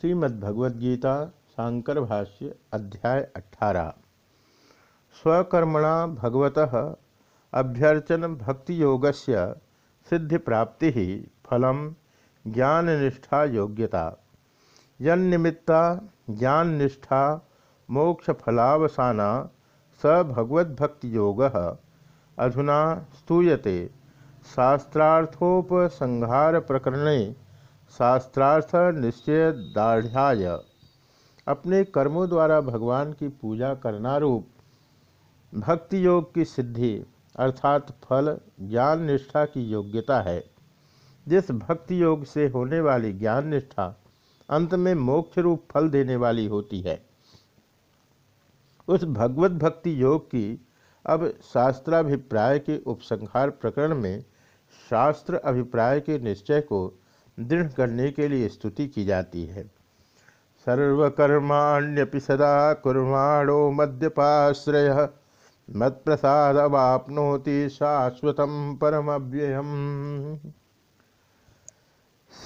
श्रीमद्भगवद्गीता शांकर भाष्य अध्याय अठारह। स्वकर्मणा भगवत अभ्यर्चन भक्ति योगस्य सिद्धि प्राप्ति ही फलम ज्ञान निष्ठा योग्यता। यन्निमित्ता ज्ञान निष्ठा मोक्ष फलावसाना स भगवद्भक्ति अधुना स्तूयते। शास्त्रार्थोपसंहार प्रकरणे शास्त्रार्थ निश्चय दाढ़ अपने कर्मों द्वारा भगवान की पूजा करना रूप भक्ति योग की सिद्धि अर्थात फल, ज्ञान निष्ठा की योग्यता है। जिस भक्ति योग से होने वाली ज्ञान निष्ठा अंत में मोक्ष रूप फल देने वाली होती है। उस भगवत भक्ति योग की अब शास्त्राभिप्राय के उपसंहार प्रकरण में शास्त्र अभिप्राय के निश्चय को दृढ़ करने के लिए स्तुति की जाती है। सर्वकर्माण्यपि सदा कुर्माणो मद्यपाश्रय। मत्प्रसाद अवापनोति शाश्वत परमव्ययम।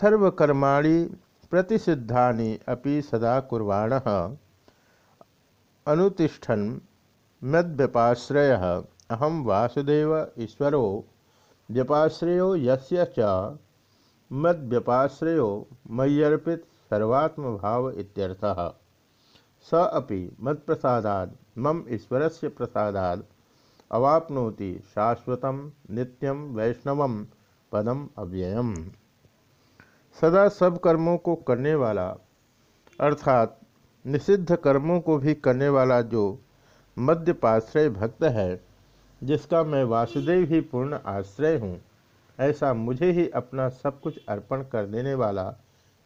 सर्वकर्माणि प्रतिषिद्धानि अपि सदा कुर्वाण। अनुतिष्ठन मद्व्यपाश्रय। अहम वासुदेव ईश्वरो। व्यपाश्रयो यस्य च मद्व्यपाश्रयो मय्यर्पित सर्वात्म भाव इत्यर्थः। स अपि मत्प्रसादाद, मम ईश्वरस्य प्रसादाद, अवापनोति शाश्वतम, नित्यम, वैष्णवम, पदम, अव्ययम। सदा सब कर्मों को करने वाला, अर्थात निषिद्ध कर्मों को भी करने वाला जो मध्यपाश्रय भक्त है, जिसका मैं वासुदेव ही पूर्ण आश्रय हूँ ऐसा मुझे ही अपना सब कुछ अर्पण कर देने वाला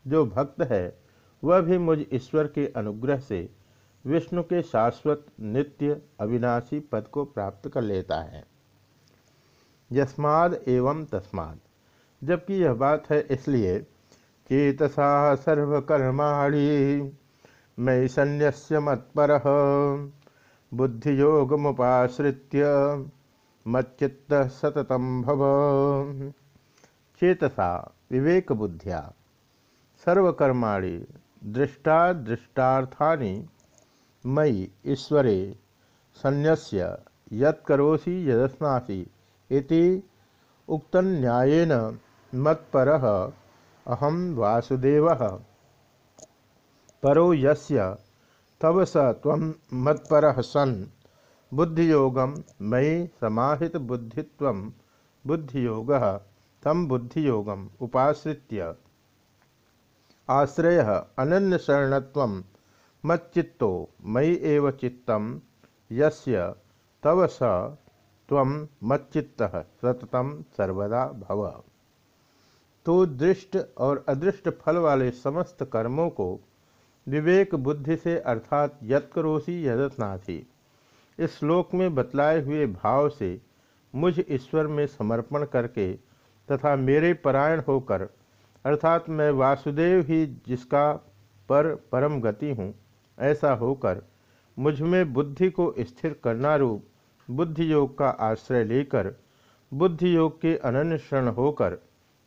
जो भक्त है, वह भी मुझ ईश्वर के अनुग्रह से विष्णु के शाश्वत नित्य अविनाशी पद को प्राप्त कर लेता है। यस्माद एवं तस्माद। जबकि यह बात है इसलिए चेतसा सर्वकर्माणी मई संन्यस्य मत्पर। बुद्धियोग मुश्रित्य मच्चित्त सततम भव। चेतसा विवेक बुद्धिया सर्वकर्माणि दृष्टा दृष्टार्थानि मयि ईश्वरे संन्यस्य यत्करोसि यदस्नासि इति उक्तन न्यायेन मत्परः अहम वासुदेवः। परो यस्य, तव स तम मत्पर सन। बुद्धियोगम मयि समाहित बुद्धित्व बुद्धियोग तम बुद्धियोगम उपाश्रित्य। आश्रय अनन्य शरणत्व मच्चित्तो मयि एव चित्तम यस्य तव स तम मच्चित्त सततम सर्वदा भव। तो दृष्ट और अदृष्ट फल वाले समस्त कर्मों को विवेक बुद्धि से अर्थात यत्करोसी यदत्नासी इस श्लोक में बतलाए हुए भाव से मुझ ईश्वर में समर्पण करके तथा मेरे परायण होकर, अर्थात मैं वासुदेव ही जिसका पर परम गति हूँ, ऐसा होकर मुझमें बुद्धि को स्थिर करना रूप बुद्धि योग का आश्रय लेकर बुद्धि योग के अनन्य शरण होकर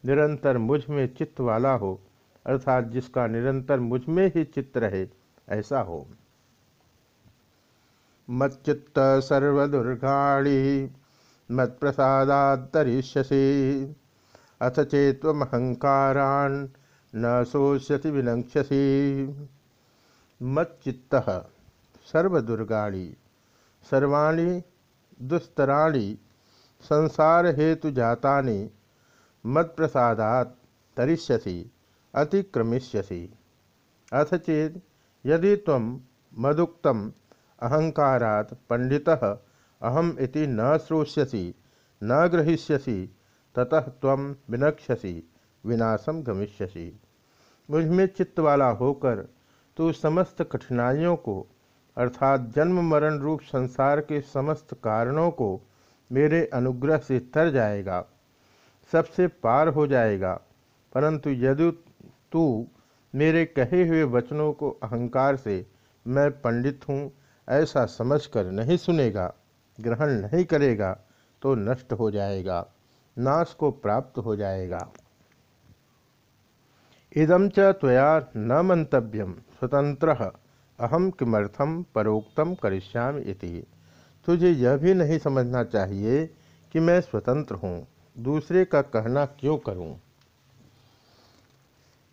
निरंतर मुझमें चित्त वाला हो, अर्थात जिसका निरंतर मुझमें ही चित्त रहे, ऐसा हो। मच्चित्त सर्वदुर्गाणी मत्प्रसादात्तरिष्यसि। अथ चेत्वहंकारान् न शोष्यति विनक्ष्यसि मच्चित्त सर्वदुर्गाणी सर्वाणी दुस्तराणी संसार हेतु जातानि मत्प्रसादात् तरिष्यसि अतिक्रमिष्यसि। अथ चेत यदि तम मदुक्त अहंकारा पंडितः अहम इति न श्रोष्यसी, न ग्रहीष्यसि, ततः तम विनक्ष्यसि विनाशम गमिष्यसी। मुझमें चित्त वाला होकर तू समस्त कठिनाइयों को, अर्थात जन्म मरण रूप संसार के समस्त कारणों को मेरे अनुग्रह से तर जाएगा, सबसे पार हो जाएगा। परंतु यदि तू मेरे कहे हुए वचनों को अहंकार से मैं पंडित हूँ ऐसा समझकर नहीं सुनेगा, ग्रहण नहीं करेगा तो नष्ट हो जाएगा, नाश को प्राप्त हो जाएगा। इदम च त्वया न मंतव्यम स्वतंत्र अहम किमर्थम परोक्तम करिष्यामि इति। तुझे यह भी नहीं समझना चाहिए कि मैं स्वतंत्र हूँ, दूसरे का कहना क्यों करूँ?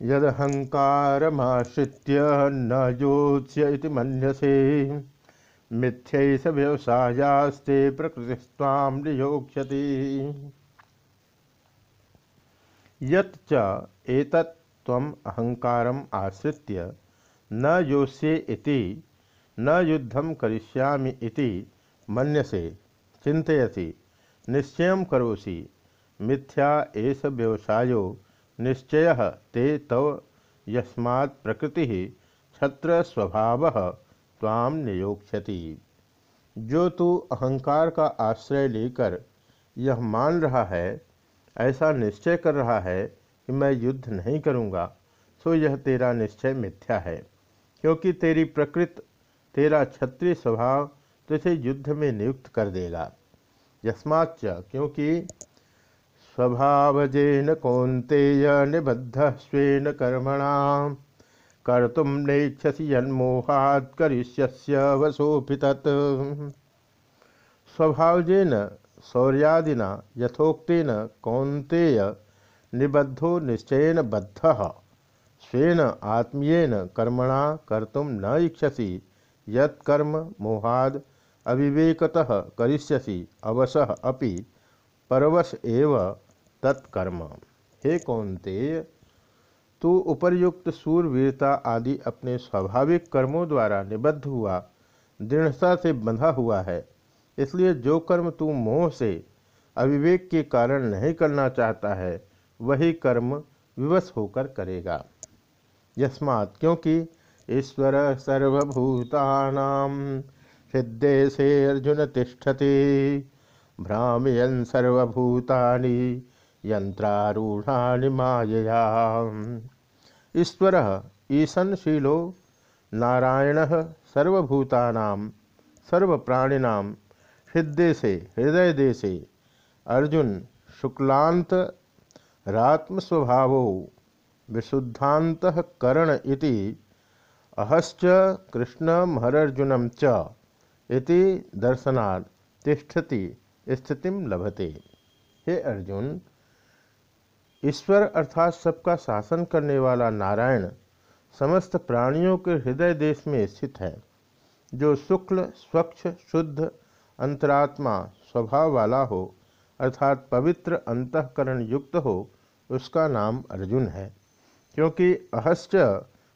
यदहंकारमाश्रित्य न योत्स्य मनसे मिथ्यस व्यवसायास्ते प्रकृतिस्वाम नियोक्ष्यति। यत् अहंकारम आश्रित्य न योष्ये इति, न युद्धम करिष्यामि इति मनसे चिंतयसी निश्चय करोसि। मिथ्या एष व्यवसायो निश्चय ते तव यस्मा प्रकृति छत्र स्वभाव ताम नियोक्ष्यति। जो तू अहंकार का आश्रय लेकर यह मान रहा है, ऐसा निश्चय कर रहा है कि मैं युद्ध नहीं करूँगा, सो यह तेरा निश्चय मिथ्या है, क्योंकि तेरी प्रकृति, तेरा क्षत्रिय स्वभाव तुझे युद्ध में नियुक्त कर देगा। यस्माच्च, क्योंकि स्वभावजेन कौंतेय निबद्ध स्वेन कर्मणा कर्तुम नेक्षसी यन्मोहात् करिष्यस्य वसोपित स्वभावजेन, शौर्यादिना, यथोक्तेन कौंतेय निबद्धो निश्चयन बद्ध। स्वेन आत्मीयन कर्मणा कर्तुम न इच्छसी, यत्कर्म मोहाद अविवेकतः करिष्यसि, अवसः अपि परवश एव तत्कर्म। हे कौनते तू उपर्युक्त सूरवीरता आदि अपने स्वाभाविक कर्मों द्वारा निबद्ध हुआ, दृढ़ता से बंधा हुआ है। इसलिए जो कर्म तू मोह से अविवेक के कारण नहीं करना चाहता है, वही कर्म विवश होकर करेगा। यस्मात्, क्योंकि ईश्वर सर्वभूतानां सिद्धे से अर्जुन तिष्ठति, भ्रामयन सर्वभूतानि यंत्रारूढ़ानि मायया। ईश्वर, ईशनशीलो, नारायण, सर्वभूतानां, सर्वप्राणिनां हृदय से हृदय देशे अर्जुन शुक्लांत रात्मस्वभावो विशुद्धांतकरण इति, अहश्च कृष्णमहरर्जुनम च इति दर्शनात् तिष्ठति स्थितिम लभते। हे अर्जुन ईश्वर अर्थात सबका शासन करने वाला नारायण समस्त प्राणियों के हृदय देश में स्थित है, जो शुक्ल, स्वच्छ, शुद्ध, अंतरात्मा, स्वभाव वाला हो, अर्थात पवित्र, अंतकरण युक्त हो, उसका नाम अर्जुन है। क्योंकि अहश्च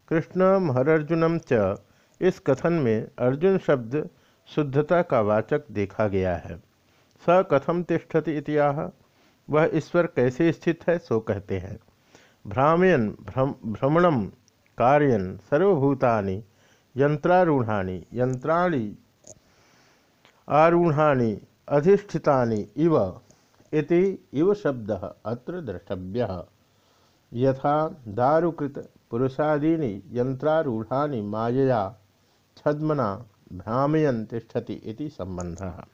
कृष्ण महरर्जुनम च, इस कथन में अर्जुन शब्द शुद्धता का वाचक देखा गया है। स कथम तिष्ठति इतिहा वह ईश्वर कैसे स्थित है, सो कहते हैं। भ्रामयन, भ्रम, भ्रमणम, कार्यन, सर्वभूतानि, यंत्रारूढ़ानि, यंत्राणि, आरूढ़ानि, अधिष्ठितानि, इव, इति इव शब्द, अत्र द्रष्टव्य। यथा दारुकृत, पुरुषादीनि, यंत्रारूढ़ानि, मायया, छद्मना, भ्रामयन तिष्ठति संबंधः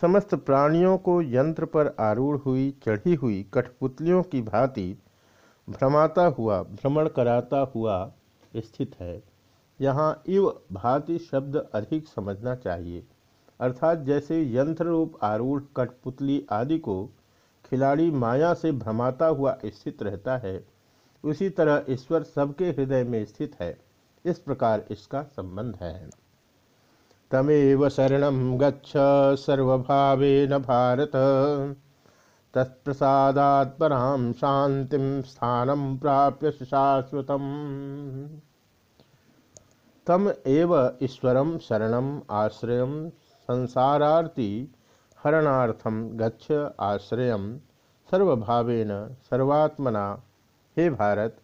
समस्त प्राणियों को यंत्र पर आरूढ़ हुई, चढ़ी हुई कठपुतलियों की भांति भ्रमाता हुआ, भ्रमण कराता हुआ स्थित है। यहाँ इव भांति शब्द अधिक समझना चाहिए। अर्थात जैसे यंत्र रूप आरूढ़ कठपुतली आदि को खिलाड़ी माया से भ्रमाता हुआ स्थित रहता है, उसी तरह ईश्वर सबके हृदय में स्थित है। इस प्रकार इसका संबंध है। तमेव शरण गच्छ भारत। तत्प्रसादात् परां शान्तिं स्थानं प्राप्य शाश्वत तम एव ईश्वरं शरणम् आश्रयं संसारार्ति हरणार्थम गच्छ आश्रय सर्वभावेन सर्वात्मना। हे भारत,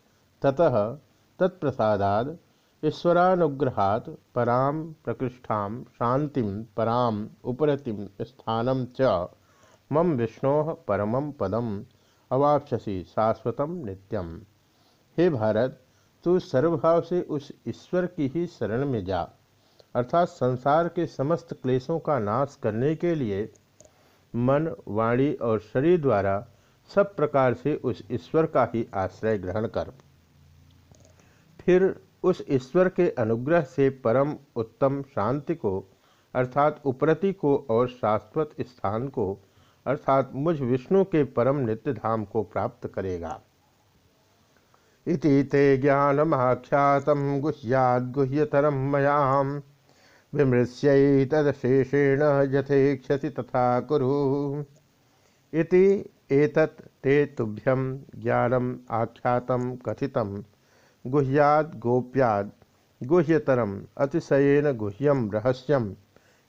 ततः तत्प्रसादाद ईश्वरानुग्रहात् पराम प्रकृष्ठा शांति पराम उपरतिम स्थानम च मम विष्णो परम पदम अवापसी शाश्वतम नित्यम। हे भारत, तू सर्वभाव से उस ईश्वर की ही शरण में जा। अर्थात संसार के समस्त क्लेशों का नाश करने के लिए मन, वाणी और शरीर द्वारा सब प्रकार से उस ईश्वर का ही आश्रय ग्रहण कर। फिर उस ईश्वर के अनुग्रह से परम उत्तम शांति को, अर्थात उपरति को और शाश्वत स्थान को, अर्थात मुझ विष्णु के परम नित्य धाम को प्राप्त करेगा। इति ते ज्ञानमाख्यात गुह्याद्गुह्यतरम मयाम विमृश्य तदशेषेण यथेक्षति तथा कुरु। इति एतत् ते तुभ्यं ज्ञानम आख्यातम कथितम। गुह्याद गोप्याद। गुह्यतरम, अतिशयन गुह्यम रहस्यम।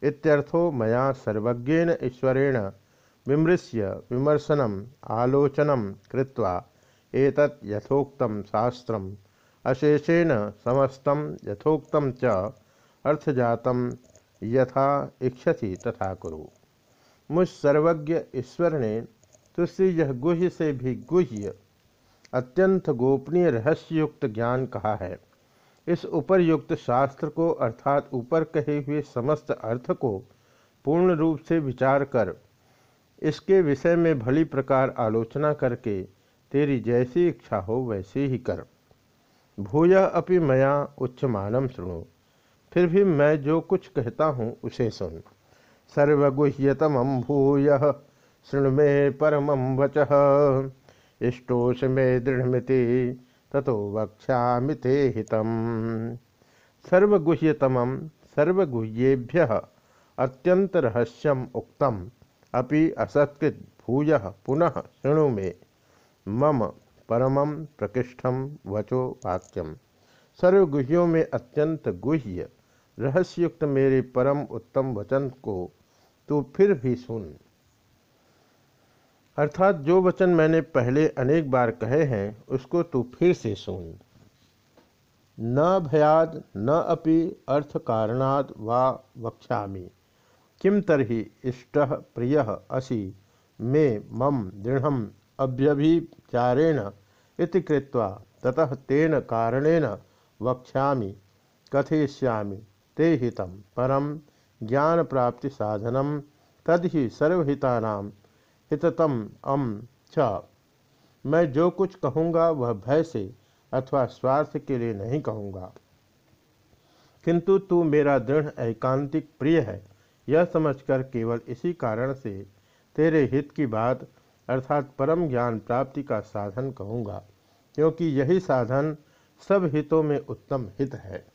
इत्यर्थो मया सर्वज्ञेन ईश्वरेण विमृश्य, विमर्शनम, आलोचनम कृत्वा एतत् यथोक्तम शास्त्रम। अशेषेण समस्तम यथोक्तम च अर्थजातम यथा इच्छति तथा कुरु। मुझ सर्वज्ञ ईश्वर ने तुझसे यह गुह्य से भी गुह्य अत्यंत गोपनीय रहस्ययुक्त ज्ञान कहा है। इस उपरयुक्त शास्त्र को अर्थात ऊपर कहे हुए समस्त अर्थ को पूर्ण रूप से विचार कर, इसके विषय में भली प्रकार आलोचना करके तेरी जैसी इच्छा हो वैसे ही कर। भूय अपि मया उच्चमानम सुनो फिर भी मैं जो कुछ कहता हूँ उसे सुन। सर्वगुह्यतम भूय, शृणु मे परम वच। इष्टोष मे दृढ़मिति, ततो वक्षा ते हितम। सर्वगुह्यतम, सर्वगुह्येभ्य अत्यंत रहस्यम उक्तम, अपि असत्कृत भूय पुनः शृणु मे। मम परमं प्रकृष्ठम वचो वाक्यम। सर्वगुह्यों में अत्यंत गुह्य, रहस्युक्त मेरे परम उत्तम वचन को तू फिर भी सुन। अर्थात जो वचन मैंने पहले अनेक बार कहे हैं, उसको तू फिर से सुन। न भयाद, न अपि अर्थ कारणाद वा वक्ष्यामि। किम तरहि इष्ट प्रिय असि? मे मम दृढ़ अव्यभिचारेण इति कृत्वा ततः तेन कारणेन वक्ष्यामि, कथयिष्यामि ते हितं परम ज्ञान प्राप्ति साधनम तदि सर्वहितानां हिततम, अम, छ। मैं जो कुछ कहूँगा, वह भय से अथवा स्वार्थ के लिए नहीं कहूँगा। किंतु तू मेरा दृढ़, एकांतिक प्रिय है। यह समझकर केवल इसी कारण से तेरे हित की बात, अर्थात परम ज्ञान प्राप्ति का साधन कहूँगा, क्योंकि यही साधन सब हितों में उत्तम हित है।